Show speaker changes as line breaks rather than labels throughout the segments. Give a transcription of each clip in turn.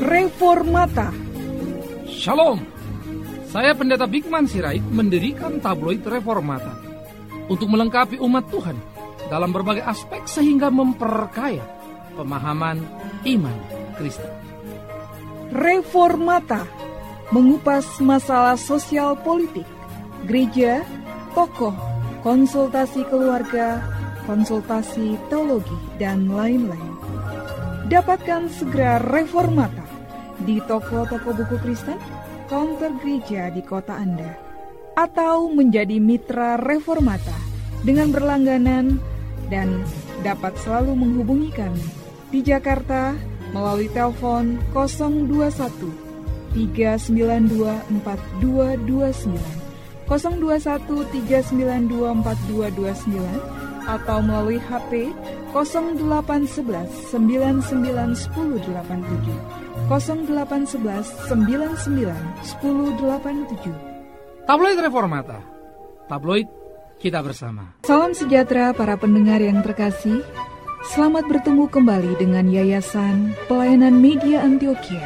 Reformata
Shalom, saya Pendeta Bigman Sirait mendirikan tabloid Reformata untuk melengkapi umat Tuhan dalam berbagai aspek sehingga memperkaya pemahaman iman Kristen.
Reformata mengupas masalah sosial politik, gereja, tokoh, konsultasi keluarga, konsultasi teologi, dan lain-lain. Dapatkan segera Reformata di toko-toko buku Kristen, counter gereja di kota Anda, atau menjadi mitra Reformata dengan berlangganan dan dapat selalu menghubungi kami di Jakarta melalui telepon 021 392 4229 021 392 4229 atau melalui HP 0811 991087 0811 991087
Tabloid Reformata, tabloid kita bersama.
Salam sejahtera para pendengar yang terkasih. Selamat bertemu kembali dengan Yayasan Pelayanan Media Antioquia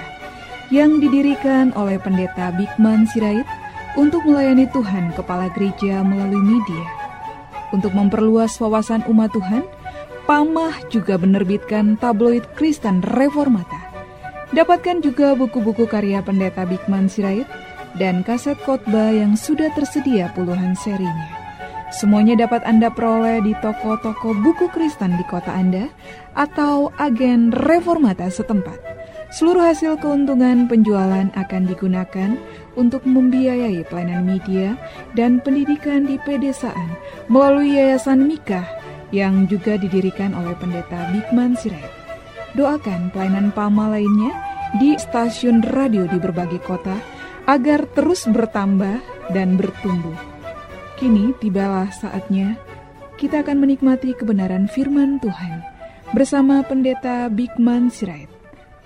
yang didirikan oleh Pendeta Bigman Sirait untuk melayani Tuhan Kepala Gereja melalui media. Untuk memperluas wawasan umat Tuhan, Pamah juga menerbitkan tabloid Kristen Reformata. Dapatkan juga buku-buku karya Pendeta Bigman Sirait dan kaset khotbah yang sudah tersedia puluhan serinya. Semuanya dapat Anda peroleh di toko-toko buku Kristen di kota Anda atau agen reformata setempat. Seluruh hasil keuntungan penjualan akan digunakan untuk membiayai pelayanan media dan pendidikan di pedesaan melalui Yayasan Mikah yang juga didirikan oleh Pendeta Bigman Sirait. Doakan pelayanan PAMA lainnya di stasiun radio di berbagai kota agar terus bertambah dan bertumbuh. Kini tibalah saatnya kita akan menikmati kebenaran firman Tuhan bersama Pendeta Bigman Sirait.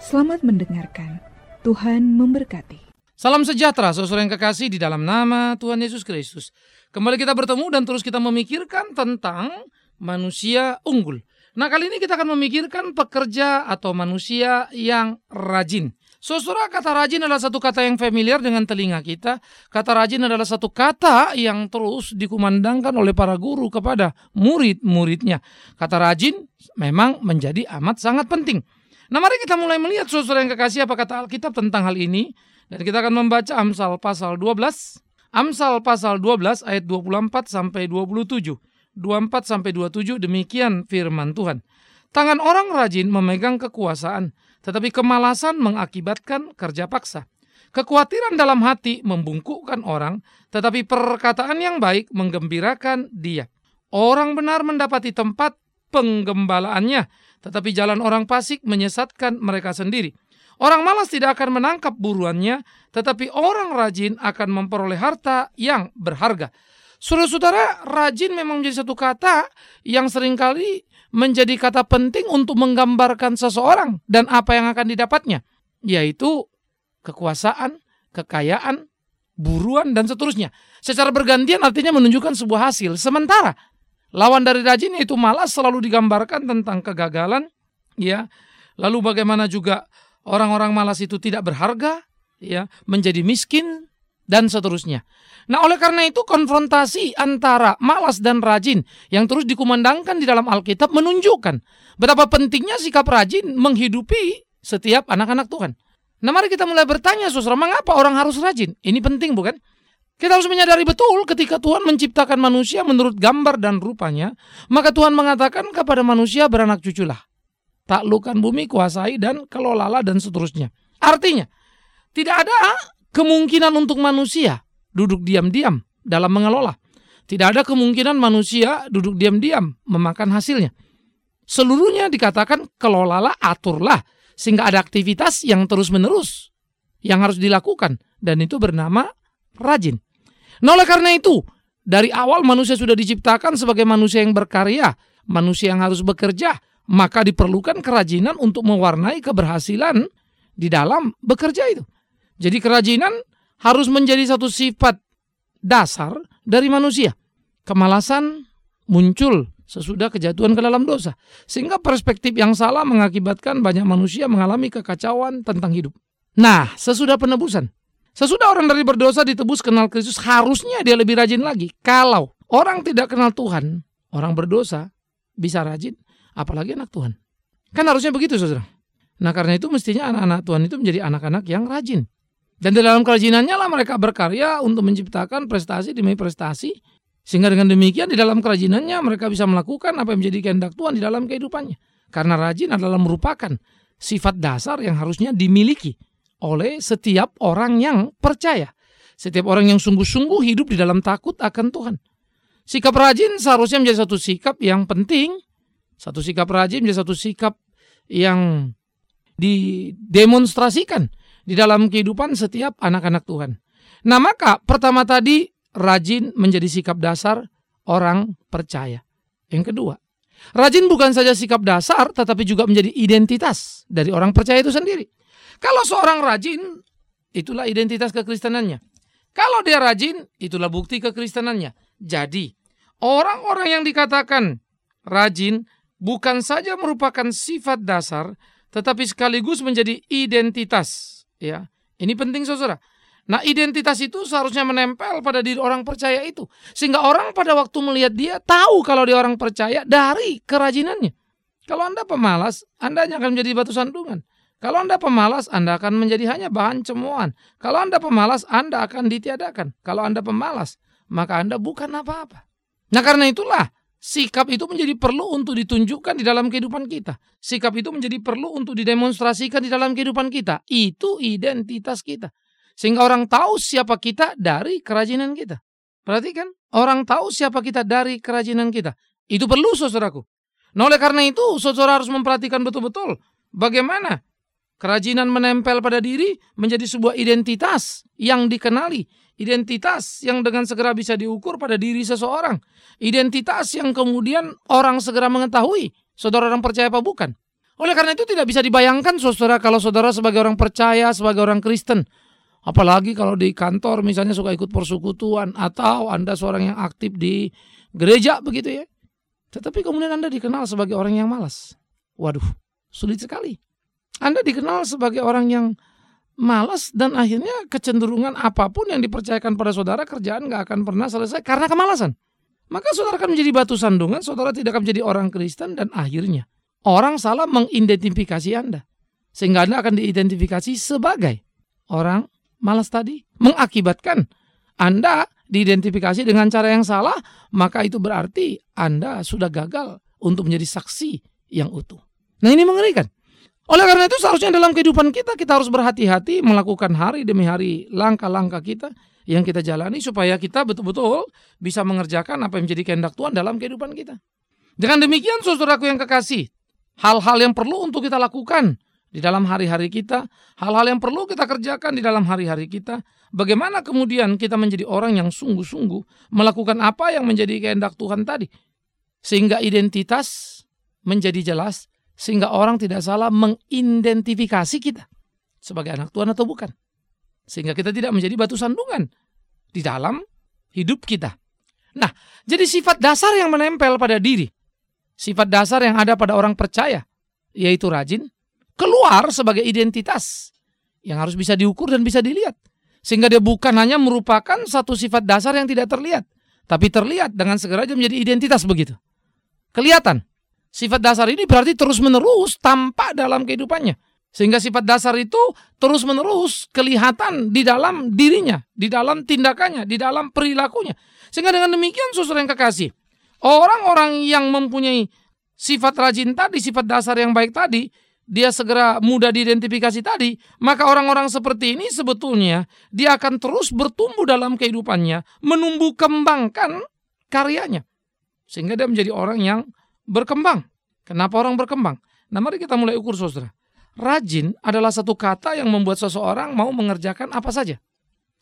Selamat mendengarkan. Tuhan memberkati.
Salam sejahtera saudara yang kekasih di dalam nama Tuhan Yesus Kristus. Kembali kita bertemu dan terus kita memikirkan tentang manusia unggul. Nah kali ini kita akan memikirkan pekerja atau manusia yang rajin. Saudara, kata rajin adalah satu kata yang familiar dengan telinga kita. Kata rajin adalah satu kata yang terus dikumandangkan oleh para guru kepada murid-muridnya. Kata rajin memang menjadi amat sangat penting. Nah mari kita mulai melihat saudara yang kekasih apa kata Alkitab tentang hal ini. Dan kita akan membaca Amsal pasal 12. Amsal pasal 12 ayat 24 sampai 27. 24 sampai 27 demikian firman Tuhan. Tangan orang rajin memegang kekuasaan, tetapi kemalasan mengakibatkan kerja paksa. Kekhawatiran dalam hati membungkukkan orang, tetapi perkataan yang baik menggembirakan dia. Orang benar mendapati tempat penggembalaannya, tetapi jalan orang fasik menyesatkan mereka sendiri. Orang malas tidak akan menangkap buruannya, tetapi orang rajin akan memperoleh harta yang berharga. Saudara-saudara, rajin memang menjadi satu kata yang sering kali menjadi kata penting untuk menggambarkan seseorang dan apa yang akan didapatnya, yaitu kekuasaan, kekayaan, buruan, dan seterusnya. Secara bergantian artinya menunjukkan sebuah hasil. Sementara lawan dari rajin yaitu malas selalu digambarkan tentang kegagalan, ya. Lalu bagaimana juga orang-orang malas itu tidak berharga, ya, menjadi miskin dan seterusnya. Nah, oleh karena itu konfrontasi antara malas dan rajin yang terus dikumandangkan di dalam Alkitab menunjukkan betapa pentingnya sikap rajin menghidupi setiap anak-anak Tuhan. Nah, mari kita mulai bertanya, Saudara, mengapa orang harus rajin? Ini penting, bukan? Kita harus menyadari betul ketika Tuhan menciptakan manusia menurut gambar dan rupanya, maka Tuhan mengatakan kepada manusia beranak cuculah. Taklukan bumi, kuasai dan kelolalah dan seterusnya. Artinya, tidak ada kemungkinan untuk manusia duduk diam-diam dalam mengelola. Tidak ada kemungkinan manusia duduk diam-diam memakan hasilnya. Seluruhnya dikatakan kelolalah, aturlah, sehingga ada aktivitas yang terus-menerus yang harus dilakukan. Dan itu bernama rajin. Nah oleh karena itu, dari awal manusia sudah diciptakan sebagai manusia yang berkarya, manusia yang harus bekerja, maka diperlukan kerajinan untuk mewarnai keberhasilan di dalam bekerja itu. Jadi kerajinan harus menjadi satu sifat dasar dari manusia. Kemalasan muncul sesudah kejatuhan ke dalam dosa. Sehingga perspektif yang salah mengakibatkan banyak manusia mengalami kekacauan tentang hidup. Nah, sesudah penebusan, sesudah orang dari berdosa ditebus kenal Kristus, harusnya dia lebih rajin lagi. Kalau orang tidak kenal Tuhan, orang berdosa bisa rajin, apalagi anak Tuhan. Kan harusnya begitu, saudara. Nah, karena itu mestinya anak-anak Tuhan itu menjadi anak-anak yang rajin. Dan di dalam kerajinannya lah mereka berkarya untuk menciptakan prestasi demi prestasi sehingga dengan demikian di dalam kerajinannya mereka bisa melakukan apa yang menjadi kehendak Tuhan di dalam kehidupannya. Karena rajin adalah merupakan sifat dasar yang harusnya dimiliki oleh setiap orang yang percaya. Setiap orang yang sungguh-sungguh hidup di dalam takut akan Tuhan. Sikap rajin seharusnya menjadi satu sikap yang penting. Satu sikap rajin menjadi satu sikap yang didemonstrasikan di dalam kehidupan setiap anak-anak Tuhan. Nah maka pertama tadi rajin menjadi sikap dasar orang percaya. Yang kedua, rajin bukan saja sikap dasar tetapi juga menjadi identitas dari orang percaya itu sendiri. Kalau seorang rajin, itulah identitas kekristenannya. Kalau dia rajin, itulah bukti kekristenannya. Jadi, orang-orang yang dikatakan rajin bukan saja merupakan sifat dasar tetapi sekaligus menjadi identitas, ya. Ini penting Saudara. Nah identitas itu seharusnya menempel pada diri orang percaya itu. Sehingga orang pada waktu melihat dia tahu kalau dia orang percaya dari kerajinannya. Kalau Anda pemalas, Anda hanya akan menjadi batu sandungan. Kalau Anda pemalas, Anda akan menjadi hanya bahan cemoan. Kalau Anda pemalas, Anda akan ditiadakan. Kalau Anda pemalas, maka Anda bukan apa-apa. Nah karena itulah sikap itu menjadi perlu untuk ditunjukkan di dalam kehidupan kita. Sikap itu menjadi perlu untuk didemonstrasikan di dalam kehidupan kita. Itu identitas kita. Sehingga orang tahu siapa kita dari kerajinan kita. Perhatikan, orang tahu siapa kita dari kerajinan kita. Itu perlu saudaraku. Nah oleh karena itu saudara harus memperhatikan betul-betul bagaimana kerajinan menempel pada diri menjadi sebuah identitas yang dikenali. Identitas yang dengan segera bisa diukur pada diri seseorang. Identitas yang kemudian orang segera mengetahui saudara orang percaya apa bukan. Oleh karena itu tidak bisa dibayangkan saudara kalau saudara sebagai orang percaya, sebagai orang Kristen Apalagi kalau di kantor misalnya suka ikut persekutuan atau Anda seorang yang aktif di gereja begitu ya. Tetapi kemudian Anda dikenal sebagai orang yang malas. Waduh, sulit sekali. Anda dikenal sebagai orang yang malas dan akhirnya kecenderungan apa pun yang dipercayakan pada saudara kerjaan nggak akan pernah selesai karena kemalasan. Maka saudara akan menjadi batu sandungan, saudara tidak akan menjadi orang Kristen dan akhirnya orang salah mengidentifikasi Anda. Sehingga Anda akan diidentifikasi sebagai orang malas tadi mengakibatkan Anda diidentifikasi dengan cara yang salah, maka itu berarti Anda sudah gagal untuk menjadi saksi yang utuh. Nah ini mengerikan. Oleh karena itu seharusnya dalam kehidupan kita kita harus berhati-hati melakukan hari demi hari langkah-langkah kita yang kita jalani supaya kita betul-betul bisa mengerjakan apa yang menjadi kehendak Tuhan dalam kehidupan kita. Dengan demikian saudaraku yang kekasih, hal-hal yang perlu untuk kita lakukan di dalam hari-hari kita, hal-hal yang perlu kita kerjakan di dalam hari-hari kita, bagaimana kemudian kita menjadi orang yang sungguh-sungguh melakukan apa yang menjadi kehendak Tuhan tadi, sehingga identitas menjadi jelas, sehingga orang tidak salah mengidentifikasi kita sebagai anak Tuhan atau bukan, sehingga kita tidak menjadi batu sandungan di dalam hidup kita. Nah, jadi sifat dasar yang menempel pada diri, sifat dasar yang ada pada orang percaya, yaitu rajin, keluar sebagai identitas yang harus bisa diukur dan bisa dilihat. Sehingga dia bukan hanya merupakan satu sifat dasar yang tidak terlihat, tapi terlihat dengan segera menjadi identitas begitu. Kelihatan. Sifat dasar ini berarti terus-menerus tampak dalam kehidupannya. Sehingga sifat dasar itu terus-menerus kelihatan di dalam dirinya, di dalam tindakannya, di dalam perilakunya. Sehingga dengan demikian saudara yang kekasih, orang-orang yang mempunyai sifat rajin tadi, sifat dasar yang baik tadi, dia segera mudah diidentifikasi tadi, maka orang-orang seperti ini sebetulnya dia akan terus bertumbuh dalam kehidupannya, menumbuh kembangkan karyanya. Sehingga dia menjadi orang yang berkembang. Kenapa orang berkembang? Nah mari kita mulai ukur saudara. Rajin adalah satu kata yang membuat seseorang mau mengerjakan apa saja.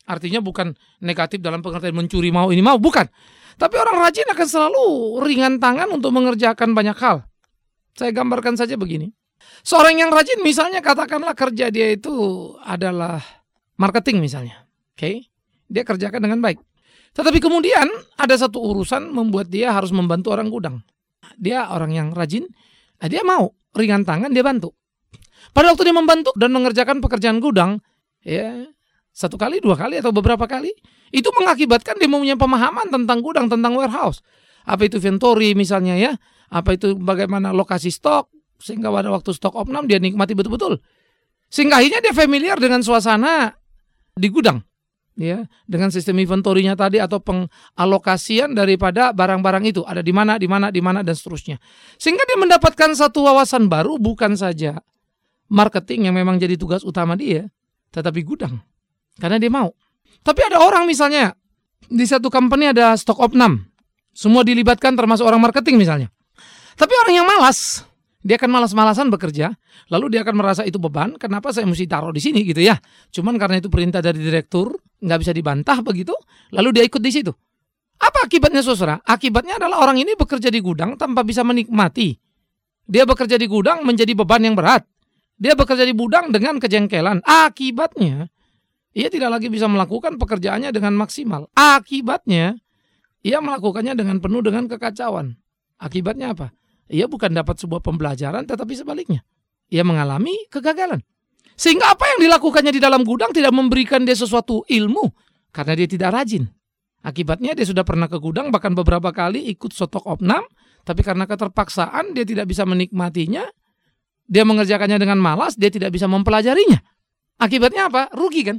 Artinya bukan negatif dalam pengertian mencuri mau ini mau, bukan. Tapi orang rajin akan selalu ringan tangan untuk mengerjakan banyak hal. Saya gambarkan saja begini. Seorang yang rajin misalnya katakanlah kerja dia itu adalah marketing misalnya. Oke. Okay? Dia kerjakan dengan baik. Tetapi kemudian ada satu urusan membuat dia harus membantu orang gudang. Dia orang yang rajin, nah dia mau ringan tangan dia bantu. Pada waktu dia membantu dan mengerjakan pekerjaan gudang, ya satu kali, dua kali atau beberapa kali, itu mengakibatkan dia mempunyai pemahaman tentang gudang, tentang warehouse. Apa itu inventory misalnya ya, apa itu bagaimana lokasi stok, sehingga pada waktu stok opnam dia nikmati betul-betul. Sehingga akhirnya dia familiar dengan suasana di gudang ya dengan sistem inventorinya tadi atau pengalokasian daripada barang-barang itu. Ada di mana di mana di mana dan seterusnya. Sehingga dia mendapatkan satu wawasan baru bukan saja marketing yang memang jadi tugas utama dia tetapi gudang. Karena dia mau. Tapi ada orang misalnya di satu company ada stok opnam. Semua dilibatkan termasuk orang marketing misalnya. Tapi orang yang malas dia akan malas-malasan bekerja, lalu dia akan merasa itu beban, kenapa saya mesti taruh di sini gitu ya. Cuman karena itu perintah dari direktur, nggak bisa dibantah begitu, lalu dia ikut di situ. Apa akibatnya saudara? Akibatnya adalah orang ini bekerja di gudang tanpa bisa menikmati. Dia bekerja di gudang menjadi beban yang berat. Dia bekerja di gudang dengan kejengkelan. Akibatnya, ia tidak lagi bisa melakukan pekerjaannya dengan maksimal. Akibatnya, ia melakukannya dengan penuh dengan kekacauan. Akibatnya apa? ia bukan dapat sebuah pembelajaran tetapi sebaliknya. Ia mengalami kegagalan. Sehingga apa yang dilakukannya di dalam gudang tidak memberikan dia sesuatu ilmu karena dia tidak rajin. Akibatnya dia sudah pernah ke gudang bahkan beberapa kali ikut sotok opnam, tapi karena keterpaksaan dia tidak bisa menikmatinya, dia mengerjakannya dengan malas, dia tidak bisa mempelajarinya. Akibatnya apa? Rugi kan?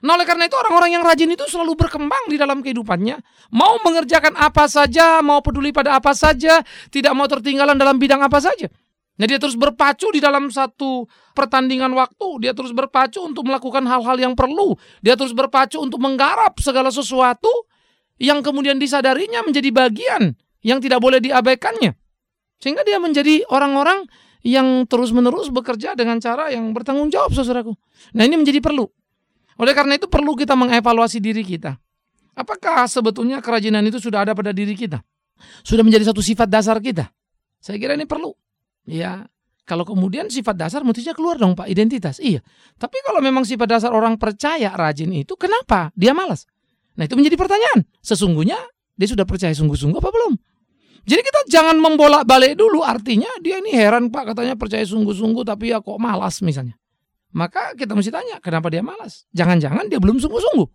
Nah oleh karena itu orang-orang yang rajin itu selalu berkembang di dalam kehidupannya. Mau mengerjakan apa saja, mau peduli pada apa saja, tidak mau tertinggalan dalam bidang apa saja. Nah dia terus berpacu di dalam satu pertandingan waktu. Dia terus berpacu untuk melakukan hal-hal yang perlu. Dia terus berpacu untuk menggarap segala sesuatu yang kemudian disadarinya menjadi bagian yang tidak boleh diabaikannya. Sehingga dia menjadi orang-orang yang terus-menerus bekerja dengan cara yang bertanggung jawab, saudaraku. Nah ini menjadi perlu. Oleh karena itu perlu kita mengevaluasi diri kita. Apakah sebetulnya kerajinan itu sudah ada pada diri kita? Sudah menjadi satu sifat dasar kita? Saya kira ini perlu. Ya, kalau kemudian sifat dasar mestinya keluar dong Pak, identitas. Iya. Tapi kalau memang sifat dasar orang percaya rajin itu, kenapa dia malas? Nah itu menjadi pertanyaan. Sesungguhnya dia sudah percaya sungguh-sungguh apa belum? Jadi kita jangan membolak-balik dulu. Artinya dia ini heran Pak katanya percaya sungguh-sungguh tapi ya kok malas misalnya. Maka kita mesti tanya, kenapa dia malas? Jangan-jangan dia belum sungguh-sungguh.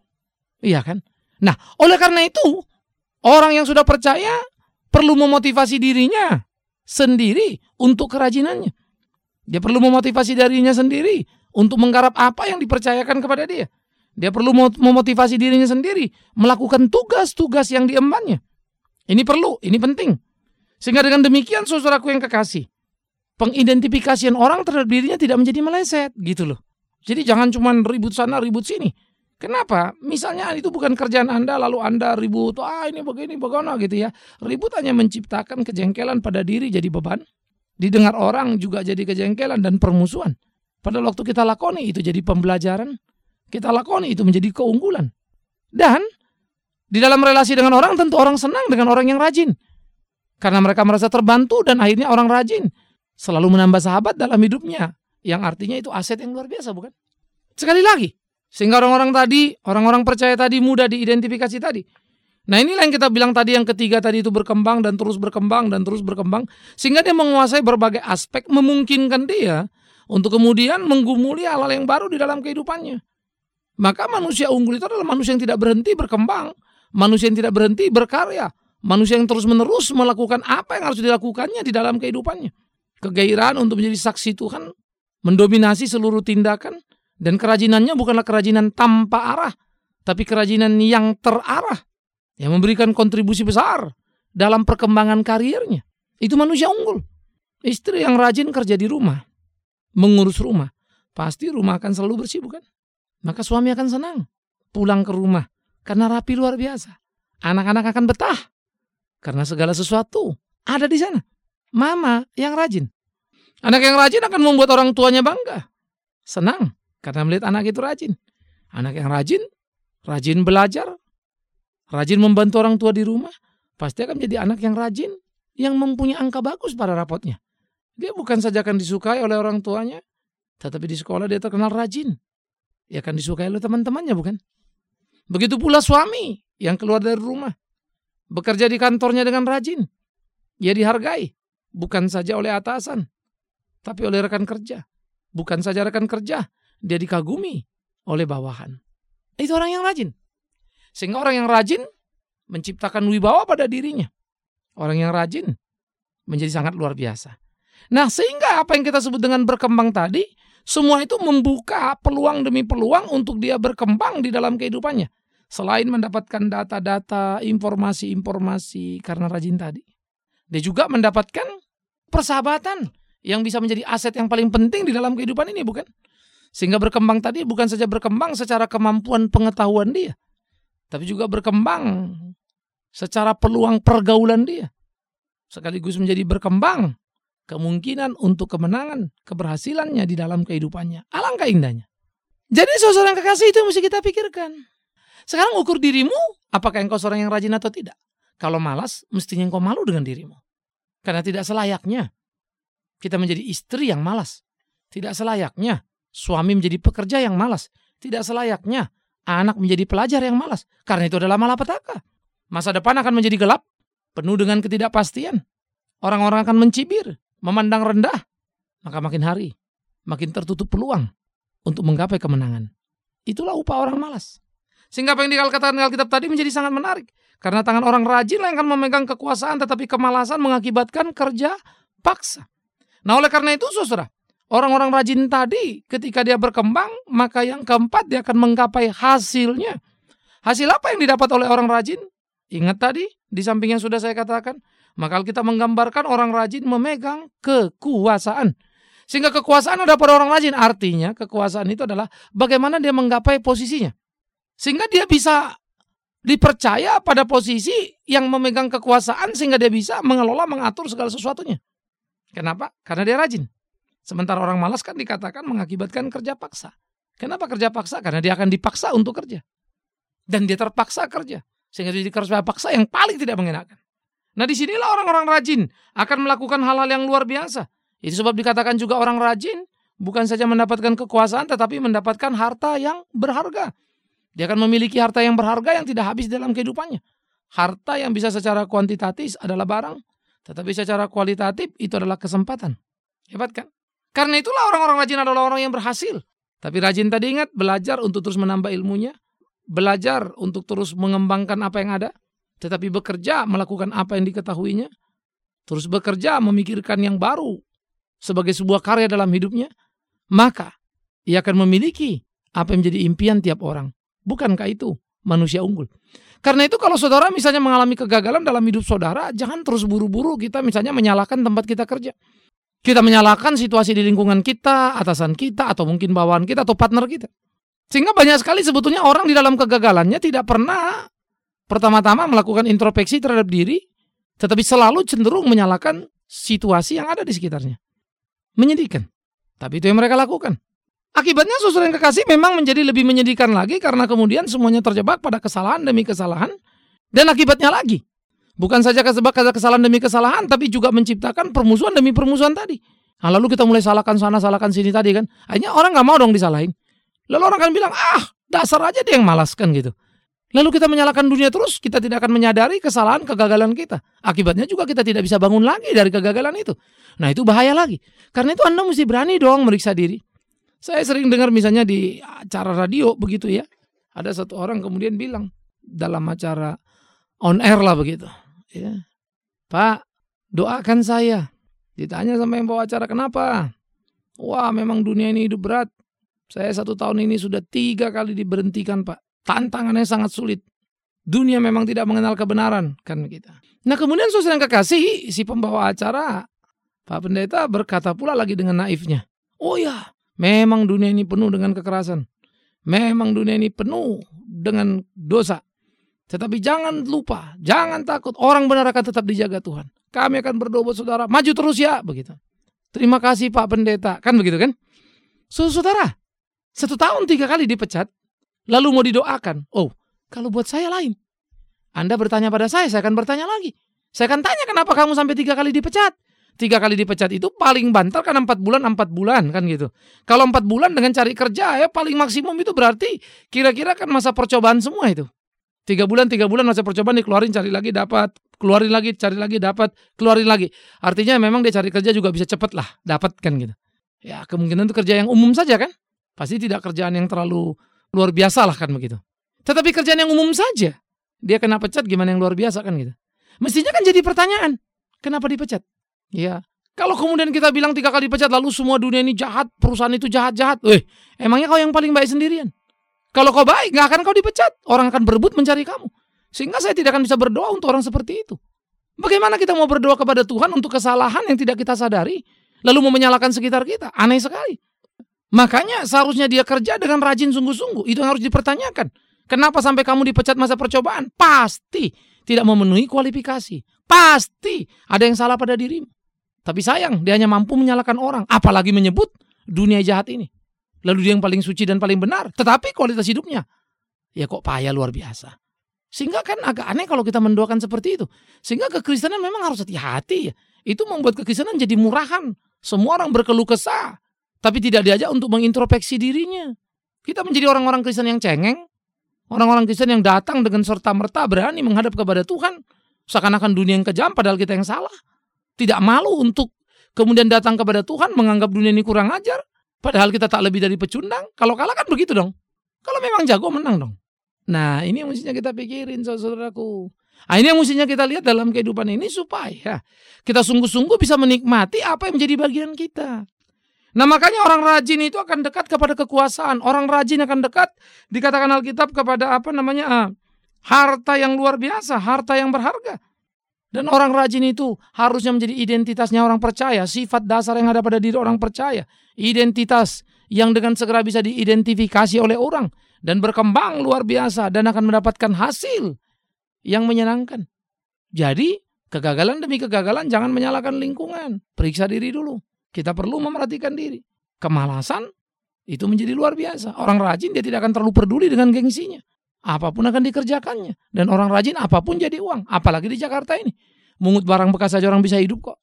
Iya kan? Nah, oleh karena itu, orang yang sudah percaya perlu memotivasi dirinya sendiri untuk kerajinannya. Dia perlu memotivasi dirinya sendiri untuk menggarap apa yang dipercayakan kepada dia. Dia perlu memotivasi dirinya sendiri melakukan tugas-tugas yang diembannya. Ini perlu, ini penting. Sehingga dengan demikian saudaraku yang kekasih, pengidentifikasian orang terhadap dirinya tidak menjadi meleset gitu loh. Jadi jangan cuma ribut sana ribut sini. Kenapa? Misalnya itu bukan kerjaan Anda lalu Anda ribut, ah ini begini bagaimana gitu ya. Ribut hanya menciptakan kejengkelan pada diri jadi beban. Didengar orang juga jadi kejengkelan dan permusuhan. Pada waktu kita lakoni itu jadi pembelajaran. Kita lakoni itu menjadi keunggulan. Dan di dalam relasi dengan orang tentu orang senang dengan orang yang rajin. Karena mereka merasa terbantu dan akhirnya orang rajin selalu menambah sahabat dalam hidupnya. Yang artinya itu aset yang luar biasa, bukan? Sekali lagi, sehingga orang-orang tadi, orang-orang percaya tadi mudah diidentifikasi tadi. Nah inilah yang kita bilang tadi yang ketiga tadi itu berkembang dan terus berkembang dan terus berkembang. Sehingga dia menguasai berbagai aspek memungkinkan dia untuk kemudian menggumuli hal-hal yang baru di dalam kehidupannya. Maka manusia unggul itu adalah manusia yang tidak berhenti berkembang. Manusia yang tidak berhenti berkarya. Manusia yang terus menerus melakukan apa yang harus dilakukannya di dalam kehidupannya kegairahan untuk menjadi saksi Tuhan mendominasi seluruh tindakan dan kerajinannya bukanlah kerajinan tanpa arah tapi kerajinan yang terarah yang memberikan kontribusi besar dalam perkembangan karirnya. Itu manusia unggul. Istri yang rajin kerja di rumah mengurus rumah pasti rumah akan selalu bersih bukan? Maka suami akan senang pulang ke rumah karena rapi luar biasa. Anak-anak akan betah karena segala sesuatu ada di sana. Mama yang rajin. Anak yang rajin akan membuat orang tuanya bangga. Senang karena melihat anak itu rajin. Anak yang rajin, rajin belajar, rajin membantu orang tua di rumah, pasti akan menjadi anak yang rajin, yang mempunyai angka bagus pada rapotnya. Dia bukan saja akan disukai oleh orang tuanya, tetapi di sekolah dia terkenal rajin. Dia akan disukai oleh teman-temannya, bukan? Begitu pula suami yang keluar dari rumah, bekerja di kantornya dengan rajin. Ia dihargai, bukan saja oleh atasan, tapi oleh rekan kerja. Bukan saja rekan kerja, dia dikagumi oleh bawahan. Itu orang yang rajin. Sehingga orang yang rajin menciptakan wibawa pada dirinya. Orang yang rajin menjadi sangat luar biasa. Nah, sehingga apa yang kita sebut dengan berkembang tadi, semua itu membuka peluang demi peluang untuk dia berkembang di dalam kehidupannya. Selain mendapatkan data-data, informasi-informasi karena rajin tadi. Dia juga mendapatkan persahabatan yang bisa menjadi aset yang paling penting di dalam kehidupan ini, bukan? Sehingga berkembang tadi bukan saja berkembang secara kemampuan pengetahuan dia, tapi juga berkembang secara peluang pergaulan dia. Sekaligus menjadi berkembang kemungkinan untuk kemenangan, keberhasilannya di dalam kehidupannya. Alangkah indahnya. Jadi yang kekasih itu mesti kita pikirkan. Sekarang ukur dirimu, apakah engkau seorang yang rajin atau tidak? Kalau malas, mestinya engkau malu dengan dirimu. Karena tidak selayaknya kita menjadi istri yang malas. Tidak selayaknya suami menjadi pekerja yang malas. Tidak selayaknya anak menjadi pelajar yang malas. Karena itu adalah malapetaka. Masa depan akan menjadi gelap, penuh dengan ketidakpastian. Orang-orang akan mencibir, memandang rendah. Maka makin hari, makin tertutup peluang untuk menggapai kemenangan. Itulah upah orang malas. Sehingga apa yang dikatakan Alkitab tadi menjadi sangat menarik. Karena tangan orang rajin yang akan memegang kekuasaan tetapi kemalasan mengakibatkan kerja paksa. Nah oleh karena itu saudara, orang-orang rajin tadi ketika dia berkembang maka yang keempat dia akan menggapai hasilnya. Hasil apa yang didapat oleh orang rajin? Ingat tadi di samping yang sudah saya katakan, maka kita menggambarkan orang rajin memegang kekuasaan. Sehingga kekuasaan ada pada orang rajin. Artinya kekuasaan itu adalah bagaimana dia menggapai posisinya. Sehingga dia bisa dipercaya pada posisi yang memegang kekuasaan sehingga dia bisa mengelola, mengatur segala sesuatunya. Kenapa? Karena dia rajin. Sementara orang malas kan dikatakan mengakibatkan kerja paksa. Kenapa kerja paksa? Karena dia akan dipaksa untuk kerja. Dan dia terpaksa kerja. Sehingga dia kerja paksa yang paling tidak mengenakan. Nah di sinilah orang-orang rajin akan melakukan hal-hal yang luar biasa. Itu sebab dikatakan juga orang rajin bukan saja mendapatkan kekuasaan tetapi mendapatkan harta yang berharga. Dia akan memiliki harta yang berharga yang tidak habis dalam kehidupannya. Harta yang bisa secara kuantitatif adalah barang, tetapi secara kualitatif itu adalah kesempatan. Hebat kan? Karena itulah orang-orang rajin adalah orang yang berhasil. Tapi rajin tadi ingat belajar untuk terus menambah ilmunya, belajar untuk terus mengembangkan apa yang ada, tetapi bekerja melakukan apa yang diketahuinya, terus bekerja memikirkan yang baru sebagai sebuah karya dalam hidupnya, maka ia akan memiliki apa yang menjadi impian tiap orang. Bukankah itu manusia unggul? Karena itu kalau saudara misalnya mengalami kegagalan dalam hidup saudara, jangan terus buru-buru kita misalnya menyalahkan tempat kita kerja. Kita menyalahkan situasi di lingkungan kita, atasan kita, atau mungkin bawahan kita, atau partner kita. Sehingga banyak sekali sebetulnya orang di dalam kegagalannya tidak pernah pertama-tama melakukan introspeksi terhadap diri, tetapi selalu cenderung menyalahkan situasi yang ada di sekitarnya. Menyedihkan. Tapi itu yang mereka lakukan. Akibatnya yang kekasih memang menjadi lebih menyedihkan lagi karena kemudian semuanya terjebak pada kesalahan demi kesalahan dan akibatnya lagi. Bukan saja kesalahan demi kesalahan tapi juga menciptakan permusuhan demi permusuhan tadi. Nah, lalu kita mulai salahkan sana, salahkan sini tadi kan. Akhirnya orang nggak mau dong disalahin. Lalu orang akan bilang, ah dasar aja dia yang malas kan gitu. Lalu kita menyalahkan dunia terus, kita tidak akan menyadari kesalahan, kegagalan kita. Akibatnya juga kita tidak bisa bangun lagi dari kegagalan itu. Nah itu bahaya lagi. Karena itu Anda mesti berani dong meriksa diri. Saya sering dengar misalnya di acara radio begitu ya. Ada satu orang kemudian bilang dalam acara on air lah begitu. Ya. Pak, doakan saya. Ditanya sama yang bawa acara kenapa? Wah memang dunia ini hidup berat. Saya satu tahun ini sudah tiga kali diberhentikan pak. Tantangannya sangat sulit. Dunia memang tidak mengenal kebenaran kan kita. Nah kemudian saudara yang kekasih si pembawa acara Pak Pendeta berkata pula lagi dengan naifnya. Oh ya Memang dunia ini penuh dengan kekerasan. Memang dunia ini penuh dengan dosa. Tetapi jangan lupa, jangan takut. Orang benar akan tetap dijaga Tuhan. Kami akan berdoa buat saudara. Maju terus ya, begitu. Terima kasih Pak Pendeta. Kan begitu kan? So, saudara, satu tahun tiga kali dipecat, lalu mau didoakan. Oh, kalau buat saya lain. Anda bertanya pada saya, saya akan bertanya lagi. Saya akan tanya kenapa kamu sampai tiga kali dipecat tiga kali dipecat itu paling bantal kan empat bulan empat bulan kan gitu. Kalau empat bulan dengan cari kerja ya paling maksimum itu berarti kira-kira kan masa percobaan semua itu. Tiga bulan, tiga bulan masa percobaan dikeluarin cari lagi dapat, keluarin lagi cari lagi dapat, keluarin lagi. Artinya memang dia cari kerja juga bisa cepet lah, dapat kan gitu. Ya kemungkinan itu kerja yang umum saja kan, pasti tidak kerjaan yang terlalu luar biasa lah kan begitu. Tetapi kerjaan yang umum saja, dia kena pecat gimana yang luar biasa kan gitu. Mestinya kan jadi pertanyaan, kenapa dipecat? Ya, kalau kemudian kita bilang tiga kali pecat lalu semua dunia ini jahat, perusahaan itu jahat-jahat, eh emangnya kau yang paling baik sendirian? Kalau kau baik, nggak akan kau dipecat. Orang akan berebut mencari kamu. Sehingga saya tidak akan bisa berdoa untuk orang seperti itu. Bagaimana kita mau berdoa kepada Tuhan untuk kesalahan yang tidak kita sadari, lalu mau menyalahkan sekitar kita? Aneh sekali. Makanya seharusnya dia kerja dengan rajin sungguh-sungguh. Itu yang harus dipertanyakan. Kenapa sampai kamu dipecat masa percobaan? Pasti tidak memenuhi kualifikasi. Pasti ada yang salah pada dirimu. Tapi sayang, dia hanya mampu menyalahkan orang. Apalagi menyebut dunia jahat ini lalu dia yang paling suci dan paling benar, tetapi kualitas hidupnya ya kok payah luar biasa. Sehingga kan agak aneh kalau kita mendoakan seperti itu. Sehingga kekristenan memang harus hati-hati ya. Itu membuat kekristenan jadi murahan. Semua orang berkeluh kesah, tapi tidak diajak untuk mengintrospeksi dirinya. Kita menjadi orang-orang Kristen yang cengeng, orang-orang Kristen yang datang dengan serta-merta berani menghadap kepada Tuhan, seakan-akan dunia yang kejam padahal kita yang salah. Tidak malu untuk kemudian datang kepada Tuhan menganggap dunia ini kurang ajar, Padahal kita tak lebih dari pecundang. Kalau kalah kan begitu dong. Kalau memang jago menang dong. Nah ini yang mestinya kita pikirin saudaraku. Nah, ini yang mestinya kita lihat dalam kehidupan ini supaya kita sungguh-sungguh bisa menikmati apa yang menjadi bagian kita. Nah makanya orang rajin itu akan dekat kepada kekuasaan. Orang rajin akan dekat dikatakan Alkitab kepada apa namanya ah, harta yang luar biasa, harta yang berharga. Dan orang rajin itu harusnya menjadi identitasnya orang percaya, sifat dasar yang ada pada diri orang percaya, identitas yang dengan segera bisa diidentifikasi oleh orang dan berkembang luar biasa dan akan mendapatkan hasil yang menyenangkan. Jadi, kegagalan demi kegagalan jangan menyalahkan lingkungan. Periksa diri dulu. Kita perlu memperhatikan diri. Kemalasan itu menjadi luar biasa. Orang rajin dia tidak akan terlalu peduli dengan gengsinya apa pun akan dikerjakannya. Dan orang rajin apa pun jadi uang. Apalagi di Jakarta ini. Mungut barang bekas saja orang bisa hidup kok.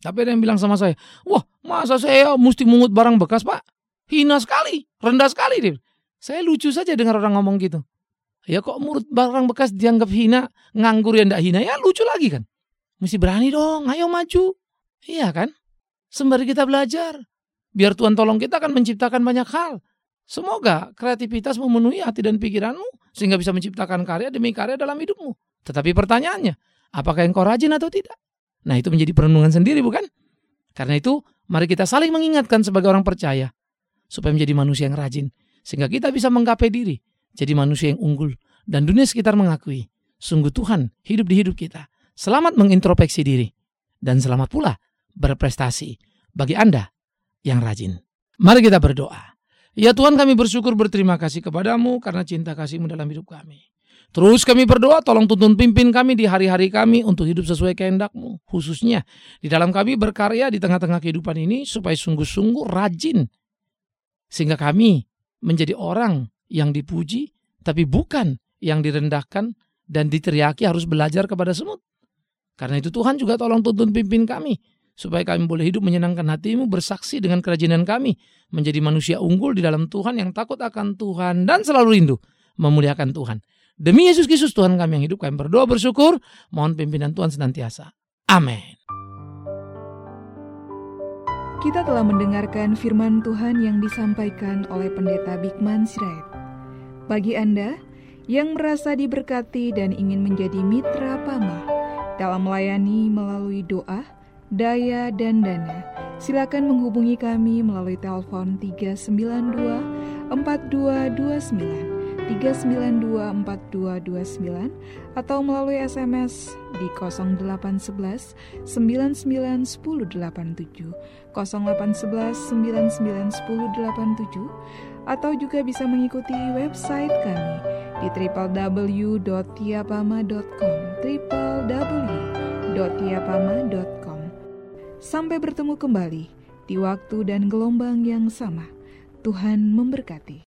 Tapi ada yang bilang sama saya, wah masa saya mesti mungut barang bekas pak? Hina sekali, rendah sekali dia. Saya lucu saja dengar orang ngomong gitu. Ya kok mulut barang bekas dianggap hina, nganggur ya ndak hina, ya lucu lagi kan. Mesti berani dong, ayo maju. Iya kan? Sembari kita belajar. Biar Tuhan tolong kita akan menciptakan banyak hal. Semoga kreativitas memenuhi hati dan pikiranmu sehingga bisa menciptakan karya demi karya dalam hidupmu. Tetapi pertanyaannya, apakah engkau rajin atau tidak? Nah itu menjadi perenungan sendiri bukan? Karena itu mari kita saling mengingatkan sebagai orang percaya supaya menjadi manusia yang rajin sehingga kita bisa menggapai diri jadi manusia yang unggul dan dunia sekitar mengakui sungguh Tuhan hidup di hidup kita. Selamat mengintrospeksi diri dan selamat pula berprestasi bagi Anda yang rajin. Mari kita berdoa. Ya Tuhan kami bersyukur berterima kasih kepadamu karena cinta kasihmu dalam hidup kami. Terus kami berdoa tolong tuntun pimpin kami di hari-hari kami untuk hidup sesuai kehendakmu. Khususnya di dalam kami berkarya di tengah-tengah kehidupan ini supaya sungguh-sungguh rajin. Sehingga kami menjadi orang yang dipuji tapi bukan yang direndahkan dan diteriaki harus belajar kepada semut. Karena itu Tuhan juga tolong tuntun pimpin kami supaya kami boleh hidup menyenangkan hatimu, bersaksi dengan kerajinan kami, menjadi manusia unggul di dalam Tuhan yang takut akan Tuhan dan selalu rindu memuliakan Tuhan. Demi Yesus Kristus Tuhan kami yang hidup, kami berdoa bersyukur, mohon pimpinan Tuhan senantiasa. Amin.
Kita telah mendengarkan firman Tuhan yang disampaikan oleh Pendeta Bikman Sirait. Bagi Anda yang merasa diberkati dan ingin menjadi mitra Pama dalam melayani melalui doa, daya, dan dana, silakan menghubungi kami melalui telepon 392 4229 392 4229 atau melalui SMS di 0811 991087 0811 991087 atau juga bisa mengikuti website kami di www.tiapama.com www.tiapama.com Sampai bertemu kembali di waktu dan gelombang yang sama. Tuhan memberkati.